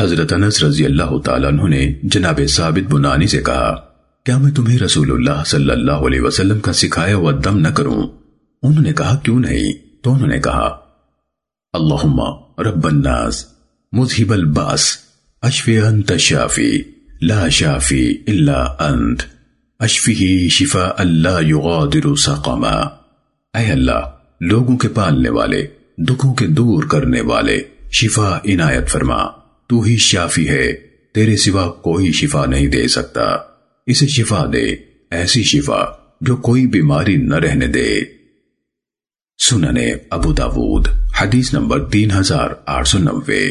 حضرت انس رضی اللہ تعالیٰ عنہ نے جناب ثابت بنانی سے کہا، کیا میں تمہیں رسول اللہ صلی اللہ علیہ وسلم کا سکھایا ہوا دم نہ کروں؟ انہوں نے کہا، کیوں نہیں؟ تو انہوں نے کہا، اللہم رب الناس مذہب الباس اشفی انت شافی لا شافی الا انت اشفی شفا اللہ یغادر سقما. اے اللہ، لوگوں کے پالنے والے، دکھوں کے دور کرنے والے شفا عنایت فرما۔ تو ہی شافی ہے، تیرے سوا کوئی شفا نہیں دے سکتا۔ اسے شفا دے، ایسی شفا جو کوئی بیماری نہ رہنے دے۔ سننے ابو داود، حدیث نمبر تین ہزار آٹھ سو نوے۔